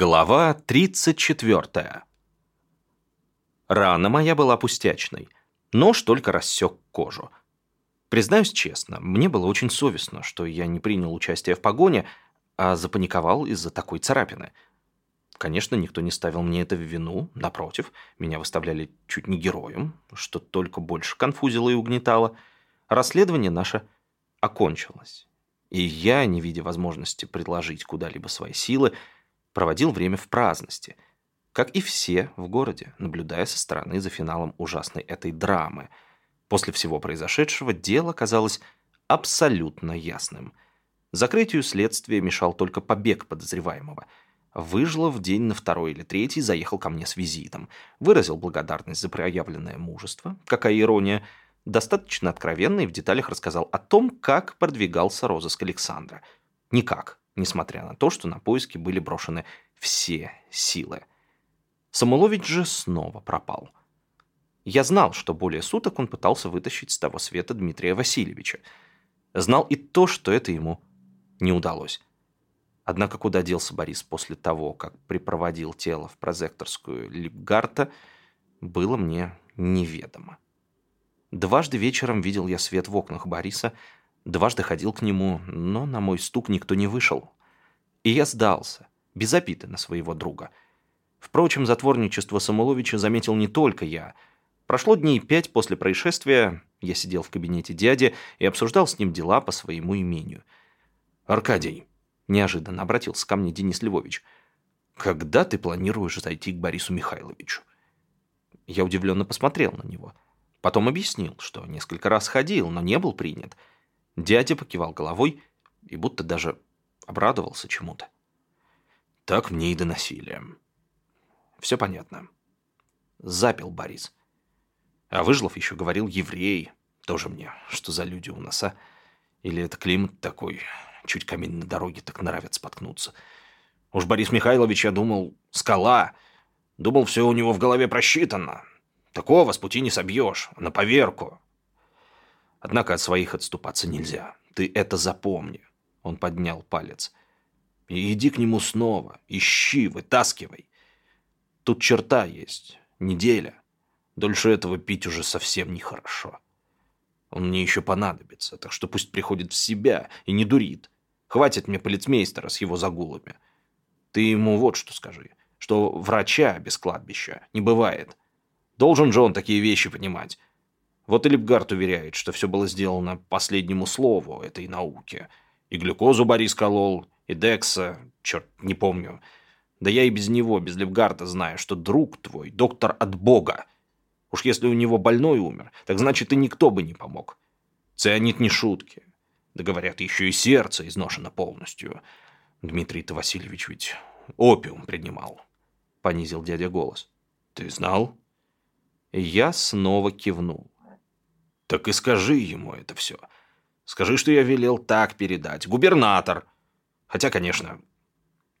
Глава 34. Рана моя была пустячной. Нож только рассек кожу. Признаюсь честно, мне было очень совестно, что я не принял участие в погоне, а запаниковал из-за такой царапины. Конечно, никто не ставил мне это в вину, напротив, меня выставляли чуть не героем, что только больше конфузило и угнетало. Расследование наше окончилось. И я, не видя возможности предложить куда-либо свои силы, проводил время в праздности, как и все в городе, наблюдая со стороны за финалом ужасной этой драмы. После всего произошедшего дело казалось абсолютно ясным. Закрытию следствия мешал только побег подозреваемого. Выжлов день на второй или третий заехал ко мне с визитом, выразил благодарность за проявленное мужество, какая ирония, достаточно откровенно и в деталях рассказал о том, как продвигался розыск Александра. Никак, несмотря на то, что на поиски были брошены все силы. Самулович же снова пропал. Я знал, что более суток он пытался вытащить с того света Дмитрия Васильевича. Знал и то, что это ему не удалось. Однако куда делся Борис после того, как припроводил тело в прозекторскую Липгарта, было мне неведомо. Дважды вечером видел я свет в окнах Бориса, Дважды ходил к нему, но на мой стук никто не вышел. И я сдался, без обиды на своего друга. Впрочем, затворничество Самуловича заметил не только я. Прошло дней пять после происшествия, я сидел в кабинете дяди и обсуждал с ним дела по своему имению. «Аркадий», — неожиданно обратился ко мне Денис Львович, «когда ты планируешь зайти к Борису Михайловичу?» Я удивленно посмотрел на него. Потом объяснил, что несколько раз ходил, но не был принят — Дядя покивал головой и будто даже обрадовался чему-то. Так мне и доносили. Все понятно. Запил Борис. А Выжлов еще говорил еврей. Тоже мне, что за люди у нас, а? Или это климат такой, чуть камень на дороге так нравится споткнуться. Уж Борис Михайлович, я думал, скала. Думал, все у него в голове просчитано. Такого с пути не собьешь, на поверку. Однако от своих отступаться нельзя. Ты это запомни. Он поднял палец. И иди к нему снова. Ищи, вытаскивай. Тут черта есть. Неделя. Дольше этого пить уже совсем нехорошо. Он мне еще понадобится, так что пусть приходит в себя и не дурит. Хватит мне полицмейстера с его загулами. Ты ему вот что скажи, что врача без кладбища не бывает. Должен же он такие вещи понимать. Вот и Липгард уверяет, что все было сделано последнему слову этой науки. И глюкозу Борис колол, и Декса, черт, не помню. Да я и без него, без Лепгарда знаю, что друг твой, доктор от Бога. Уж если у него больной умер, так значит и никто бы не помог. Цианид не шутки. Да говорят, еще и сердце изношено полностью. Дмитрий-то Васильевич ведь опиум принимал. Понизил дядя голос. Ты знал? я снова кивнул. Так и скажи ему это все. Скажи, что я велел так передать. Губернатор. Хотя, конечно,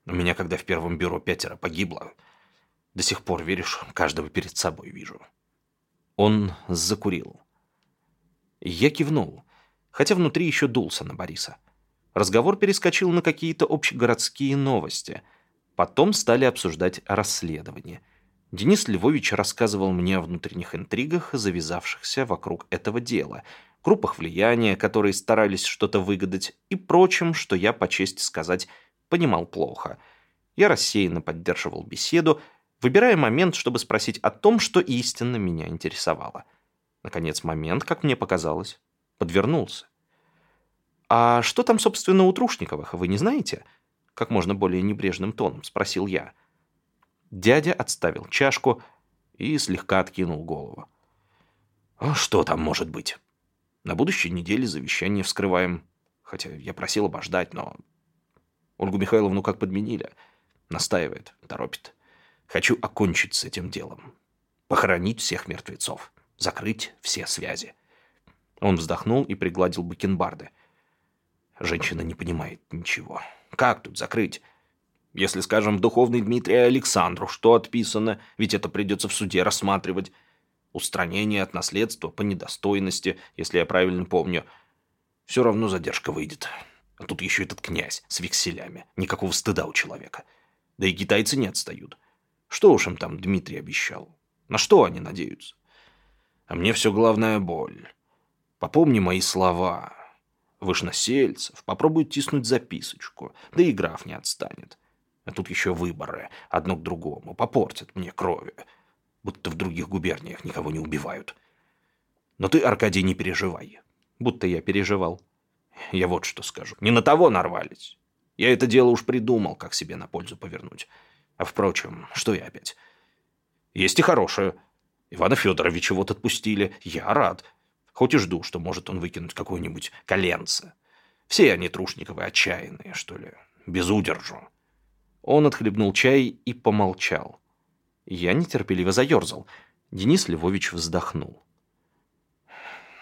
у меня, когда в первом бюро пятеро погибло, до сих пор, веришь, каждого перед собой вижу. Он закурил. Я кивнул, хотя внутри еще дулся на Бориса. Разговор перескочил на какие-то общегородские новости. Потом стали обсуждать расследование – Денис Львович рассказывал мне о внутренних интригах, завязавшихся вокруг этого дела, группах влияния, которые старались что-то выгадать, и прочем, что я, по чести сказать, понимал плохо. Я рассеянно поддерживал беседу, выбирая момент, чтобы спросить о том, что истинно меня интересовало. Наконец, момент, как мне показалось, подвернулся. «А что там, собственно, у Трушниковых, вы не знаете?» Как можно более небрежным тоном спросил я. Дядя отставил чашку и слегка откинул голову. «А что там может быть? На будущей неделе завещание вскрываем. Хотя я просил обождать, но... Ольгу Михайловну как подменили. Настаивает, торопит. Хочу окончить с этим делом. Похоронить всех мертвецов. Закрыть все связи. Он вздохнул и пригладил бакенбарды. Женщина не понимает ничего. Как тут закрыть? Если, скажем, духовный Дмитрий Александру, что отписано, ведь это придется в суде рассматривать. Устранение от наследства по недостойности, если я правильно помню. Все равно задержка выйдет. А тут еще этот князь с векселями. Никакого стыда у человека. Да и китайцы не отстают. Что уж им там Дмитрий обещал? На что они надеются? А мне все главное боль. Попомни мои слова. Вышносельцев попробует тиснуть записочку, да и граф не отстанет. А тут еще выборы, одно к другому, попортят мне крови. Будто в других губерниях никого не убивают. Но ты, Аркадий, не переживай. Будто я переживал. Я вот что скажу. Не на того нарвались. Я это дело уж придумал, как себе на пользу повернуть. А впрочем, что я опять? Есть и хорошее. Ивана Федоровича вот отпустили. Я рад. Хоть и жду, что может он выкинуть какое-нибудь коленце. Все они Трушниковы отчаянные, что ли. Без удержу. Он отхлебнул чай и помолчал. Я нетерпеливо заерзал. Денис Львович вздохнул.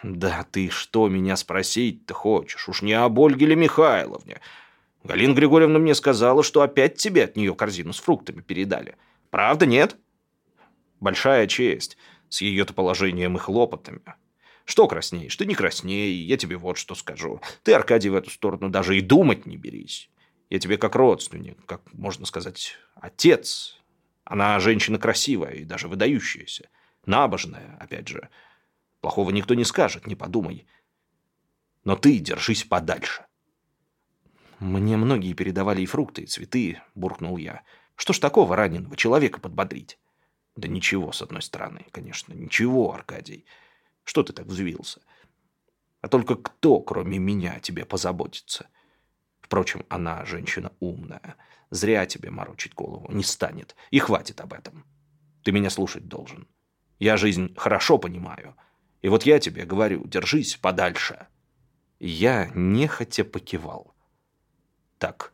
«Да ты что меня спросить-то хочешь? Уж не об Ольге ли Михайловне? Галина Григорьевна мне сказала, что опять тебе от нее корзину с фруктами передали. Правда, нет?» Большая честь с ее-то положением и хлопотами. Что краснеешь? Ты не красней, я тебе вот что скажу. Ты, Аркадий, в эту сторону даже и думать не берись. Я тебе как родственник, как, можно сказать, отец. Она женщина красивая и даже выдающаяся. Набожная, опять же. Плохого никто не скажет, не подумай. Но ты держись подальше. Мне многие передавали и фрукты, и цветы, буркнул я. Что ж такого раненого человека подбодрить? Да ничего, с одной стороны, конечно, ничего, Аркадий. Что ты так взвился? А только кто, кроме меня, тебе позаботится? Впрочем, она женщина умная. Зря тебе морочить голову не станет. И хватит об этом. Ты меня слушать должен. Я жизнь хорошо понимаю. И вот я тебе говорю, держись подальше. Я нехотя покивал. Так,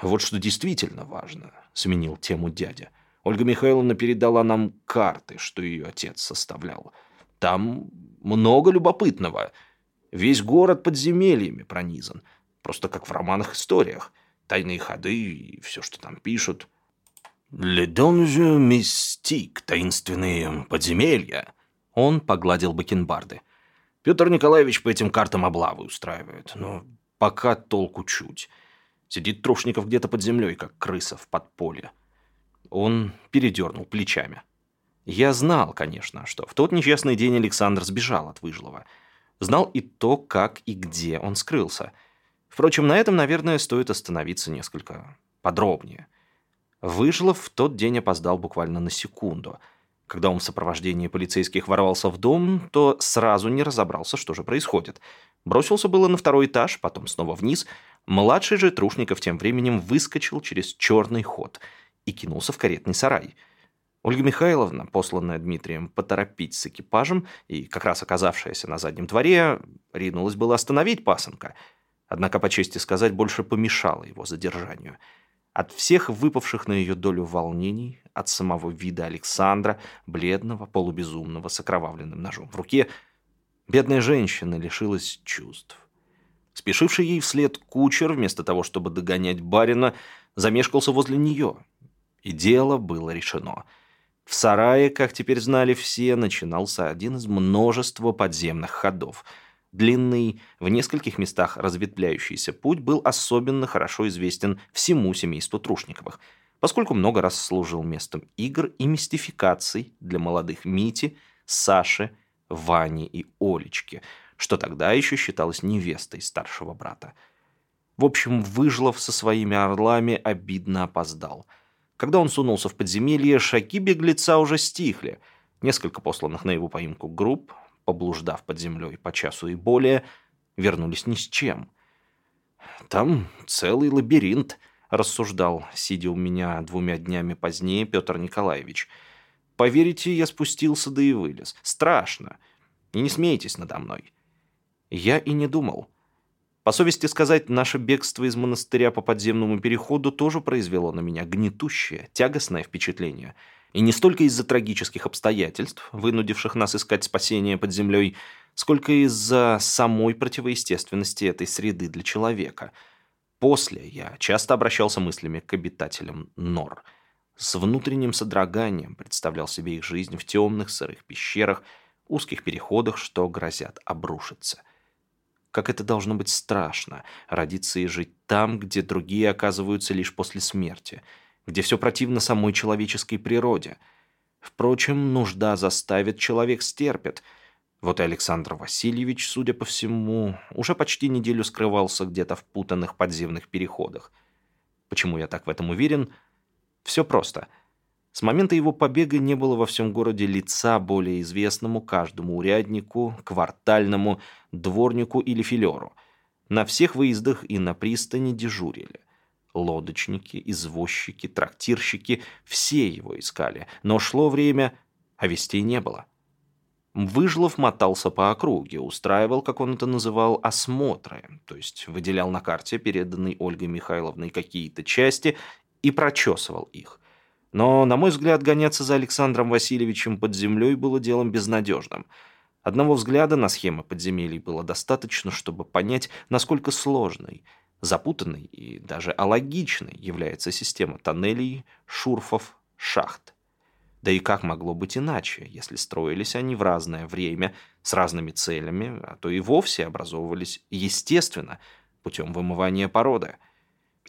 вот что действительно важно, сменил тему дядя – Ольга Михайловна передала нам карты, что ее отец составлял. Там много любопытного. Весь город подземельями пронизан. Просто как в романах-историях. Тайные ходы и все, что там пишут. «Le мистик, таинственные подземелья». Он погладил бакенбарды. Петр Николаевич по этим картам облавы устраивает. Но пока толку чуть. Сидит Трушников где-то под землей, как крыса в подполье. Он передернул плечами. Я знал, конечно, что в тот несчастный день Александр сбежал от Выжлова. Знал и то, как и где он скрылся. Впрочем, на этом, наверное, стоит остановиться несколько подробнее. Выжлов в тот день опоздал буквально на секунду. Когда он в сопровождении полицейских ворвался в дом, то сразу не разобрался, что же происходит. Бросился было на второй этаж, потом снова вниз. Младший же Трушников тем временем выскочил через черный ход – и кинулся в каретный сарай. Ольга Михайловна, посланная Дмитрием поторопить с экипажем и как раз оказавшаяся на заднем дворе, ринулась было остановить пасынка, однако, по чести сказать, больше помешала его задержанию. От всех выпавших на ее долю волнений, от самого вида Александра, бледного, полубезумного, с окровавленным ножом в руке, бедная женщина лишилась чувств. Спешивший ей вслед кучер, вместо того, чтобы догонять барина, замешкался возле нее – и дело было решено. В сарае, как теперь знали все, начинался один из множества подземных ходов. Длинный, в нескольких местах разветвляющийся путь был особенно хорошо известен всему семейству Трушниковых, поскольку много раз служил местом игр и мистификаций для молодых Мити, Саши, Вани и Олечки, что тогда еще считалось невестой старшего брата. В общем, Выжлов со своими орлами обидно опоздал – когда он сунулся в подземелье, шаги беглеца уже стихли. Несколько посланных на его поимку групп, поблуждав под землей по часу и более, вернулись ни с чем. «Там целый лабиринт», — рассуждал, сидя у меня двумя днями позднее Петр Николаевич. «Поверите, я спустился, да и вылез. Страшно. И не смейтесь надо мной». Я и не думал. По совести сказать, наше бегство из монастыря по подземному переходу тоже произвело на меня гнетущее, тягостное впечатление. И не столько из-за трагических обстоятельств, вынудивших нас искать спасение под землей, сколько из-за самой противоестественности этой среды для человека. После я часто обращался мыслями к обитателям нор. С внутренним содроганием представлял себе их жизнь в темных сырых пещерах, узких переходах, что грозят обрушиться – как это должно быть страшно — родиться и жить там, где другие оказываются лишь после смерти, где все противно самой человеческой природе. Впрочем, нужда заставит, человек стерпит. Вот и Александр Васильевич, судя по всему, уже почти неделю скрывался где-то в путанных подземных переходах. Почему я так в этом уверен? Все просто — с момента его побега не было во всем городе лица более известному каждому уряднику, квартальному, дворнику или филеру. На всех выездах и на пристани дежурили. Лодочники, извозчики, трактирщики – все его искали. Но шло время, а вестей не было. Выжлов мотался по округе, устраивал, как он это называл, осмотры, то есть выделял на карте, переданной Ольгой Михайловной, какие-то части и прочесывал их. Но, на мой взгляд, гоняться за Александром Васильевичем под землей было делом безнадежным. Одного взгляда на схемы подземелий было достаточно, чтобы понять, насколько сложной, запутанной и даже алогичной является система тоннелей, шурфов, шахт. Да и как могло быть иначе, если строились они в разное время, с разными целями, а то и вовсе образовывались естественно, путем вымывания породы.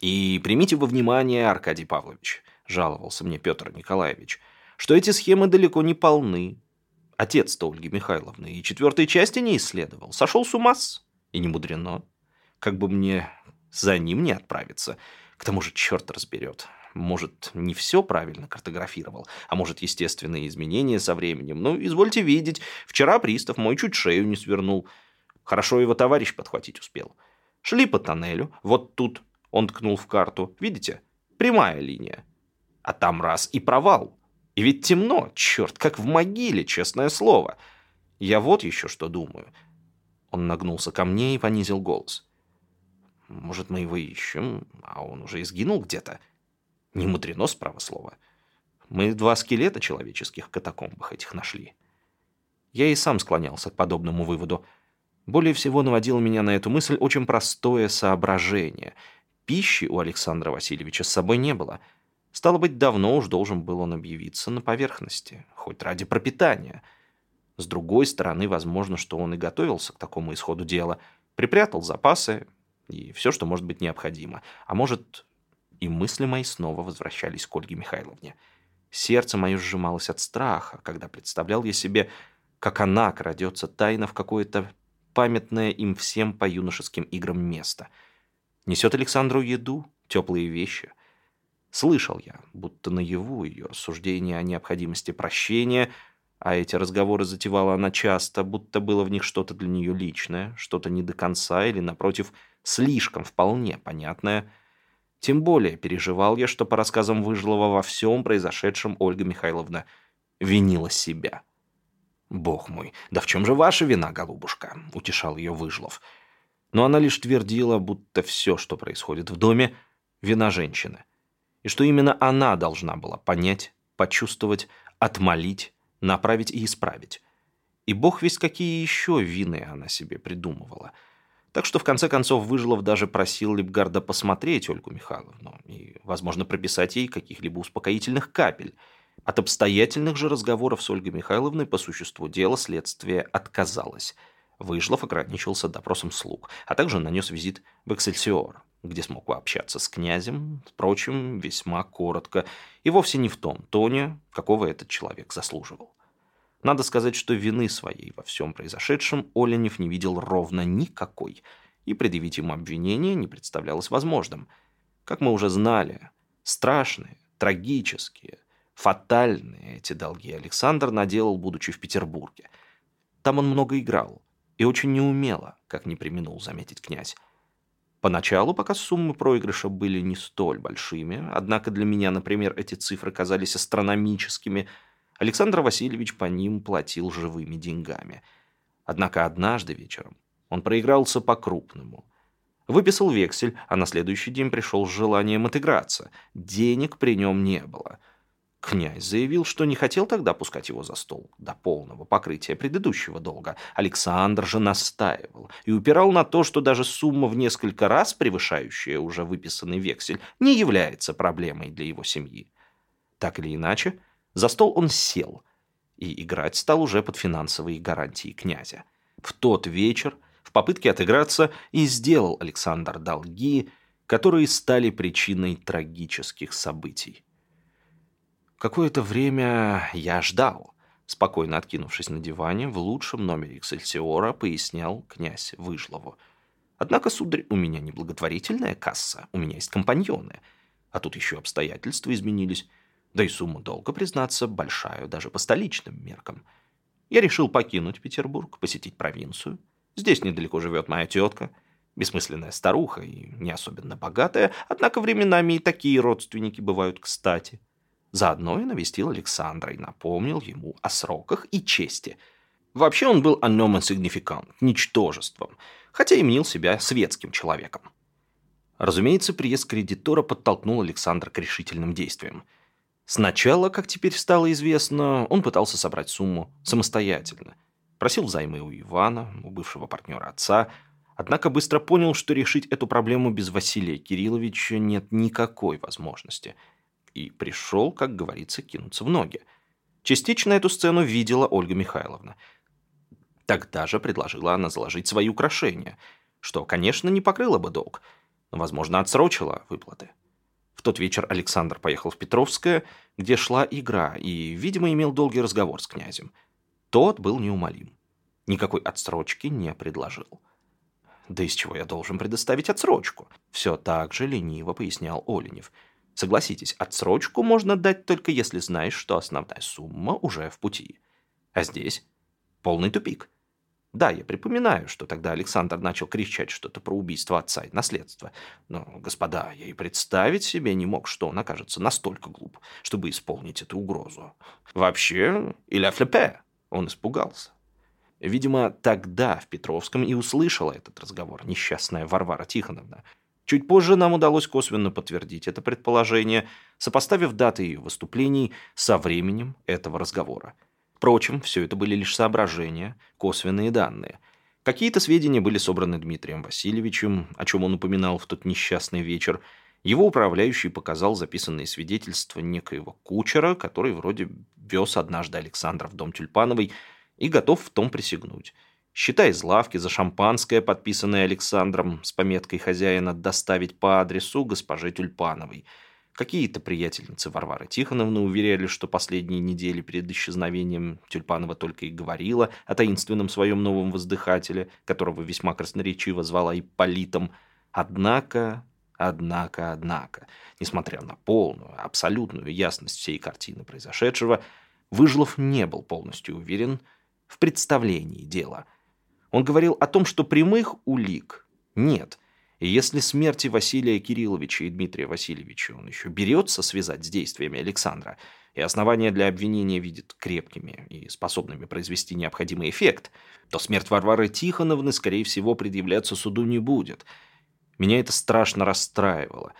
И примите во внимание, Аркадий Павлович – жаловался мне Петр Николаевич, что эти схемы далеко не полны. Отец-то Ольги Михайловны и четвертой части не исследовал. Сошел с ума -с. И не мудрено. Как бы мне за ним не отправиться. К тому же черт разберет. Может, не все правильно картографировал, а может, естественные изменения со временем. Ну, извольте видеть, вчера пристав мой чуть шею не свернул. Хорошо его товарищ подхватить успел. Шли по тоннелю, вот тут он ткнул в карту. Видите? Прямая линия. А там раз и провал. И ведь темно, черт, как в могиле, честное слово. Я вот еще что думаю. Он нагнулся ко мне и понизил голос. Может, мы его ищем, а он уже изгинул где-то? Не мудрено, справа слова. Мы два скелета человеческих в катакомбах этих нашли. Я и сам склонялся к подобному выводу. Более всего наводило меня на эту мысль очень простое соображение. Пищи у Александра Васильевича с собой не было — Стало быть, давно уж должен был он объявиться на поверхности, хоть ради пропитания. С другой стороны, возможно, что он и готовился к такому исходу дела, припрятал запасы и все, что может быть необходимо. А может, и мысли мои снова возвращались к Ольге Михайловне. Сердце мое сжималось от страха, когда представлял я себе, как она крадется тайно в какое-то памятное им всем по юношеским играм место. Несет Александру еду, теплые вещи — Слышал я, будто наяву ее рассуждения о необходимости прощения, а эти разговоры затевала она часто, будто было в них что-то для нее личное, что-то не до конца или, напротив, слишком вполне понятное. Тем более переживал я, что по рассказам Выжлова во всем произошедшем Ольга Михайловна винила себя. «Бог мой, да в чем же ваша вина, голубушка?» — утешал ее Выжлов. Но она лишь твердила, будто все, что происходит в доме, вина женщины — и что именно она должна была понять, почувствовать, отмолить, направить и исправить. И бог весть какие еще вины она себе придумывала. Так что в конце концов Выжилов даже просил Липгарда посмотреть Ольгу Михайловну и, возможно, прописать ей каких-либо успокоительных капель. От обстоятельных же разговоров с Ольгой Михайловной по существу дела следствие отказалось. Выжлов ограничился допросом слуг, а также нанес визит в Эксельсиор, где смог пообщаться с князем, впрочем, весьма коротко, и вовсе не в том тоне, какого этот человек заслуживал. Надо сказать, что вины своей во всем произошедшем Оленев не видел ровно никакой, и предъявить ему обвинение не представлялось возможным. Как мы уже знали, страшные, трагические, фатальные эти долги Александр наделал, будучи в Петербурге. Там он много играл, и очень неумело, как не применул заметить князь. Поначалу, пока суммы проигрыша были не столь большими, однако для меня, например, эти цифры казались астрономическими, Александр Васильевич по ним платил живыми деньгами. Однако однажды вечером он проигрался по-крупному. Выписал вексель, а на следующий день пришел с желанием отыграться. Денег при нем не было – Князь заявил, что не хотел тогда пускать его за стол до полного покрытия предыдущего долга. Александр же настаивал и упирал на то, что даже сумма в несколько раз превышающая уже выписанный вексель не является проблемой для его семьи. Так или иначе, за стол он сел и играть стал уже под финансовые гарантии князя. В тот вечер в попытке отыграться и сделал Александр долги, которые стали причиной трагических событий. Какое-то время я ждал, спокойно откинувшись на диване, в лучшем номере «Эксельсиора» пояснял князь Выжлову. Однако, сударь, у меня не благотворительная касса, у меня есть компаньоны. А тут еще обстоятельства изменились. Да и сумма долга, признаться, большая даже по столичным меркам. Я решил покинуть Петербург, посетить провинцию. Здесь недалеко живет моя тетка. Бессмысленная старуха и не особенно богатая, однако временами и такие родственники бывают кстати. Заодно я навестил Александра и напомнил ему о сроках и чести. Вообще он был анном инсигнификант, ничтожеством, хотя и мнил себя светским человеком. Разумеется, приезд кредитора подтолкнул Александра к решительным действиям – Сначала, как теперь стало известно, он пытался собрать сумму самостоятельно. Просил взаймы у Ивана, у бывшего партнера отца, однако быстро понял, что решить эту проблему без Василия Кирилловича нет никакой возможности. И пришел, как говорится, кинуться в ноги. Частично эту сцену видела Ольга Михайловна. Тогда же предложила она заложить свои украшения, что, конечно, не покрыло бы долг, но, возможно, отсрочила выплаты тот вечер Александр поехал в Петровское, где шла игра, и, видимо, имел долгий разговор с князем. Тот был неумолим. Никакой отсрочки не предложил. «Да из чего я должен предоставить отсрочку?» Все так же лениво пояснял Оленев. «Согласитесь, отсрочку можно дать только если знаешь, что основная сумма уже в пути. А здесь полный тупик. Да, я припоминаю, что тогда Александр начал кричать что-то про убийство отца и наследство. Но, господа, я и представить себе не мог, что он окажется настолько глуп, чтобы исполнить эту угрозу. Вообще, иля флепе, он испугался. Видимо, тогда в Петровском и услышала этот разговор несчастная Варвара Тихоновна. Чуть позже нам удалось косвенно подтвердить это предположение, сопоставив даты ее выступлений со временем этого разговора. Впрочем, все это были лишь соображения, косвенные данные. Какие-то сведения были собраны Дмитрием Васильевичем, о чем он упоминал в тот несчастный вечер. Его управляющий показал записанные свидетельства некоего кучера, который вроде вез однажды Александра в дом Тюльпановой и готов в том присягнуть. Счета из лавки за шампанское, подписанное Александром с пометкой хозяина «доставить по адресу госпоже Тюльпановой», Какие-то приятельницы Варвары Тихоновны уверяли, что последние недели перед исчезновением Тюльпанова только и говорила о таинственном своем новом воздыхателе, которого весьма красноречиво звала Ипполитом. Однако, однако, однако, несмотря на полную, абсолютную ясность всей картины произошедшего, Выжлов не был полностью уверен в представлении дела. Он говорил о том, что прямых улик нет – и если смерти Василия Кирилловича и Дмитрия Васильевича он еще берется связать с действиями Александра, и основания для обвинения видит крепкими и способными произвести необходимый эффект, то смерть Варвары Тихоновны, скорее всего, предъявляться суду не будет. Меня это страшно расстраивало.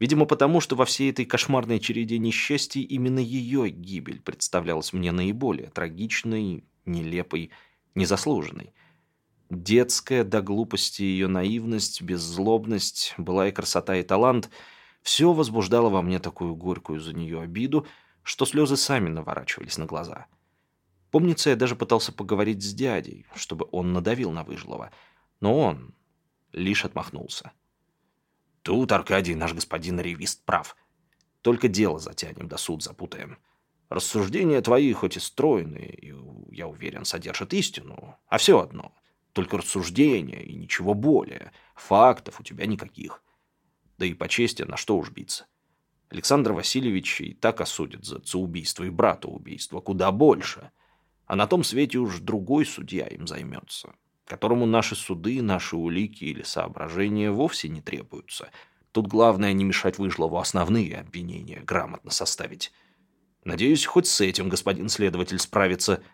Видимо, потому что во всей этой кошмарной череде несчастий именно ее гибель представлялась мне наиболее трагичной, нелепой, незаслуженной. Детская до глупости ее наивность, беззлобность, была и красота, и талант — все возбуждало во мне такую горькую за нее обиду, что слезы сами наворачивались на глаза. Помнится, я даже пытался поговорить с дядей, чтобы он надавил на Выжлова, но он лишь отмахнулся. «Тут, Аркадий, наш господин ревист прав. Только дело затянем, да суд запутаем. Рассуждения твои хоть и стройные, и, я уверен, содержат истину, а все одно — только рассуждения и ничего более. Фактов у тебя никаких. Да и по чести на что уж биться. Александр Васильевич и так осудит за отцеубийство и братоубийство куда больше. А на том свете уж другой судья им займется, которому наши суды, наши улики или соображения вовсе не требуются. Тут главное не мешать Выжлову основные обвинения грамотно составить. Надеюсь, хоть с этим господин следователь справится –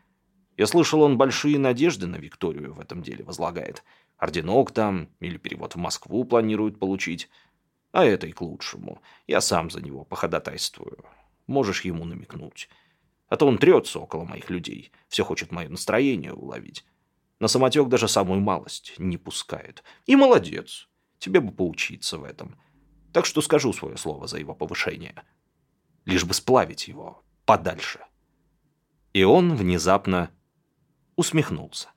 я слышал, он большие надежды на Викторию в этом деле возлагает. Орденок там или перевод в Москву планирует получить. А это и к лучшему. Я сам за него походатайствую. Можешь ему намекнуть. А то он трется около моих людей. Все хочет мое настроение уловить. На самотек даже самую малость не пускает. И молодец. Тебе бы поучиться в этом. Так что скажу свое слово за его повышение. Лишь бы сплавить его подальше. И он внезапно усмехнулся.